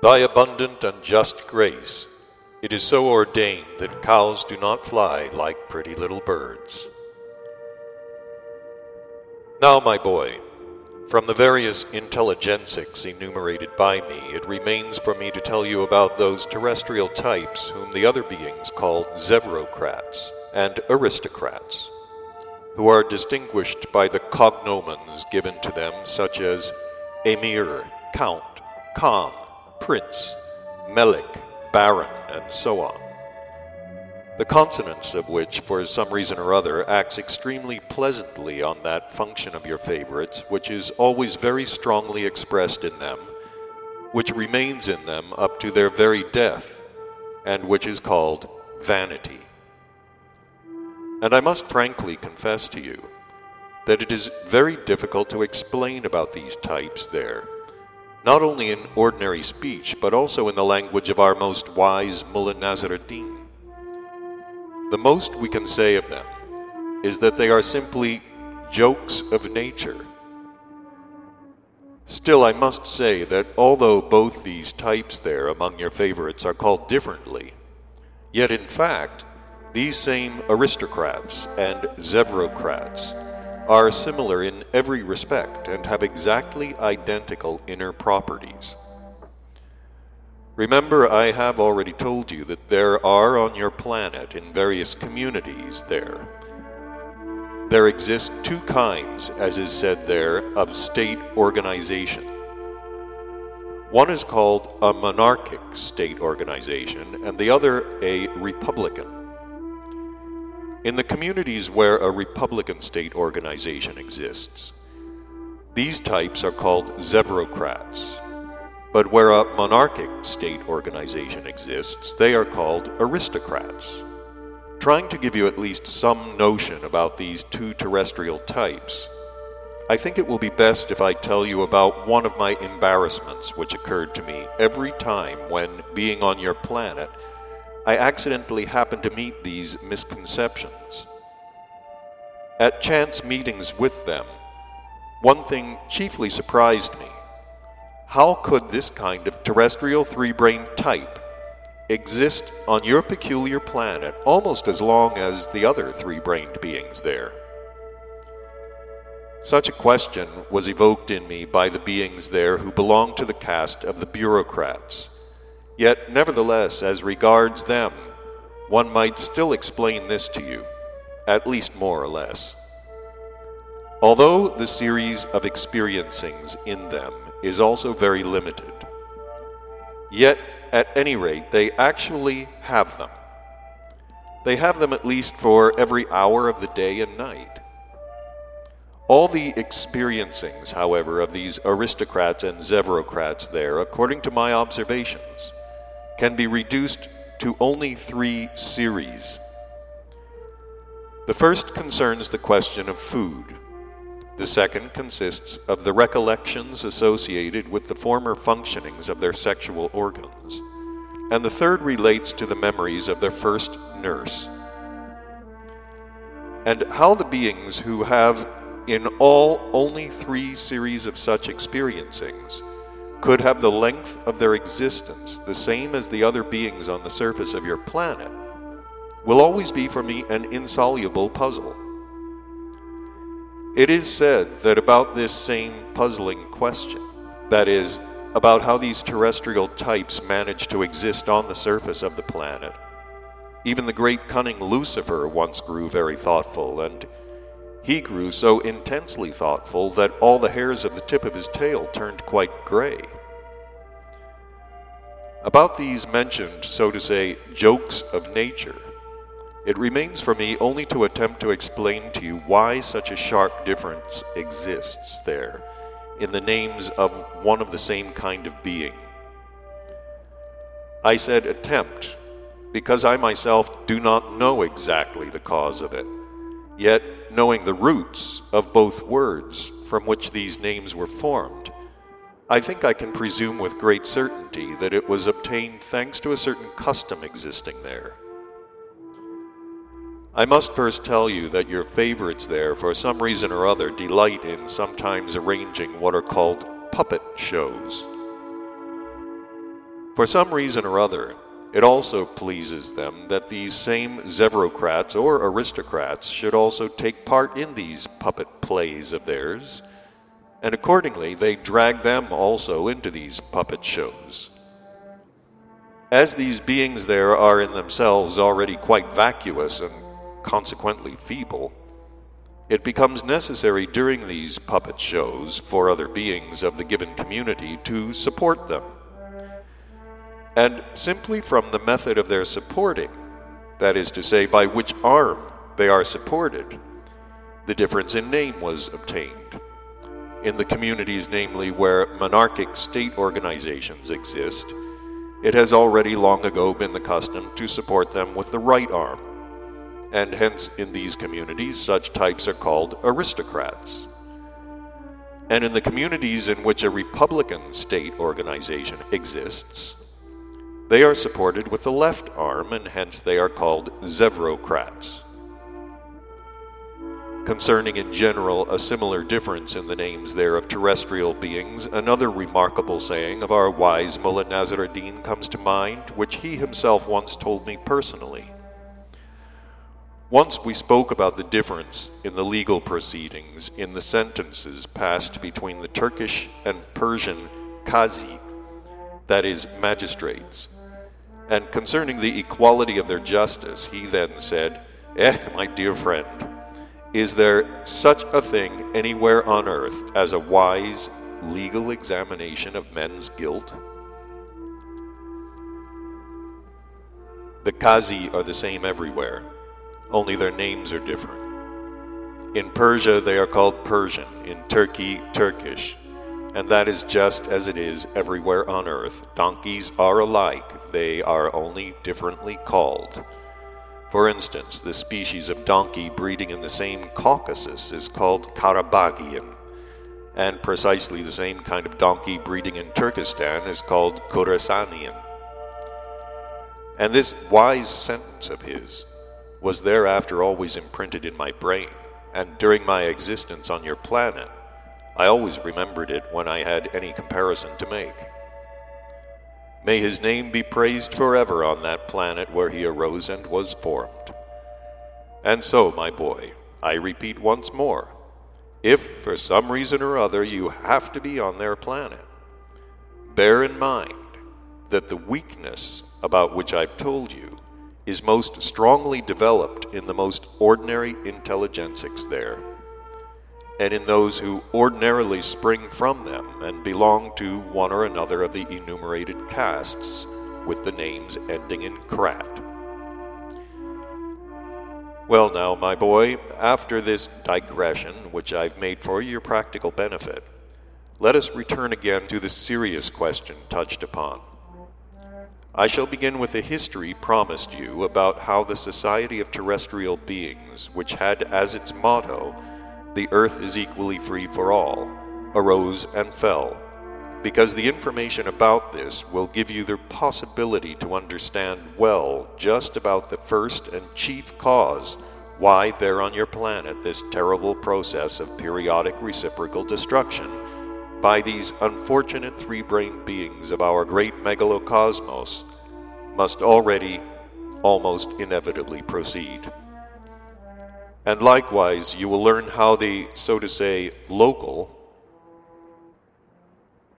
Thy abundant and just grace, it is so ordained that cows do not fly like pretty little birds. Now, my boy, from the various intelligentsias enumerated by me, it remains for me to tell you about those terrestrial types whom the other beings call Zevrocrats and aristocrats, who are distinguished by the cognomens given to them, such as Emir, Count, Khan, Prince, Melik, Baron, and so on. The consonance of which, for some reason or other, acts extremely pleasantly on that function of your favorites which is always very strongly expressed in them, which remains in them up to their very death, and which is called vanity. And I must frankly confess to you that it is very difficult to explain about these types there not only in ordinary speech, but also in the language of our most wise Mullah Nassr Eddin. The most we can say of them is that they are simply jokes of nature. Still, I must say that although both these types there among your favorites are called differently, yet in fact, these same aristocrats and zevrocrats are similar in every respect and have exactly identical inner properties. Remember, I have already told you that there are on your planet, in various communities there, there exist two kinds, as is said there, of state organization. One is called a monarchic state organization, and the other a republican. In the communities where a Republican state organization exists, these types are called zevrocrats. But where a monarchic state organization exists, they are called aristocrats. Trying to give you at least some notion about these two terrestrial types, I think it will be best if I tell you about one of my embarrassments which occurred to me every time when, being on your planet, I accidentally happened to meet these misconceptions. At chance meetings with them, one thing chiefly surprised me. How could this kind of terrestrial three brain type exist on your peculiar planet almost as long as the other three brained beings there? Such a question was evoked in me by the beings there who belonged to the caste of the bureaucrats Yet, nevertheless, as regards them, one might still explain this to you, at least more or less. Although the series of experiencings in them is also very limited, yet at any rate they actually have them. They have them at least for every hour of the day and night. All the experiencings, however, of these aristocrats and zevrocrats there, according to my observations, can be reduced to only three series. The first concerns the question of food. The second consists of the recollections associated with the former functionings of their sexual organs. And the third relates to the memories of their first nurse. And how the beings who have in all only three series of such experiencings could have the length of their existence the same as the other beings on the surface of your planet will always be for me an insoluble puzzle. It is said that about this same puzzling question, that is, about how these terrestrial types manage to exist on the surface of the planet, even the great cunning Lucifer once grew very thoughtful, and he grew so intensely thoughtful that all the hairs of the tip of his tail turned quite gray. About these mentioned, so to say, jokes of nature, it remains for me only to attempt to explain to you why such a sharp difference exists there in the names of one of the same kind of being. I said attempt because I myself do not know exactly the cause of it. Yet, knowing the roots of both words from which these names were formed, I think I can presume with great certainty that it was obtained thanks to a certain custom existing there. I must first tell you that your favorites there, for some reason or other, delight in sometimes arranging what are called puppet shows. For some reason or other, it also pleases them that these same Zevrocrats or aristocrats should also take part in these puppet plays of theirs, and accordingly they drag them also into these puppet shows. As these beings there are in themselves already quite vacuous and consequently feeble, it becomes necessary during these puppet shows for other beings of the given community to support them and simply from the method of their supporting, that is to say, by which arm they are supported, the difference in name was obtained. In the communities, namely, where monarchic state organizations exist, it has already long ago been the custom to support them with the right arm, and hence in these communities such types are called aristocrats. And in the communities in which a republican state organization exists, they are supported with the left arm, and hence they are called Zevrocrats. Concerning in general a similar difference in the names there of terrestrial beings, another remarkable saying of our wise Mullah Nassr Eddin comes to mind, which he himself once told me personally. Once we spoke about the difference in the legal proceedings in the sentences passed between the Turkish and Persian qazi, that is, magistrates, and concerning the equality of their justice, he then said, Eh, my dear friend, is there such a thing anywhere on earth as a wise legal examination of men's guilt? The Qazi are the same everywhere, only their names are different. In Persia, they are called Persian, in Turkey, Turkish, and that is just as it is everywhere on earth. Donkeys are alike, they are only differently called. For instance, the species of donkey breeding in the same Caucasus is called Karabagian, and precisely the same kind of donkey breeding in Turkestan is called Khorasanian. And this wise sentence of his was thereafter always imprinted in my brain, and during my existence on your planet, I always remembered it when I had any comparison to make. May his name be praised forever on that planet where he arose and was formed. And so, my boy, I repeat once more if for some reason or other you have to be on their planet, bear in mind that the weakness about which I've told you is most strongly developed in the most ordinary intelligensics there and in those who ordinarily spring from them and belong to one or another of the enumerated castes with the names ending in Krat. Well, now, my boy, after this digression, which I've made for your practical benefit, let us return again to the serious question touched upon. I shall begin with a history promised you about how the Society of Terrestrial Beings, which had as its motto the earth is equally free for all, arose and fell, because the information about this will give you the possibility to understand well just about the first and chief cause why there on your planet this terrible process of periodic reciprocal destruction by these unfortunate three-brained beings of our great megalocosmos must already almost inevitably proceed. And likewise, you will learn how the, so to say, local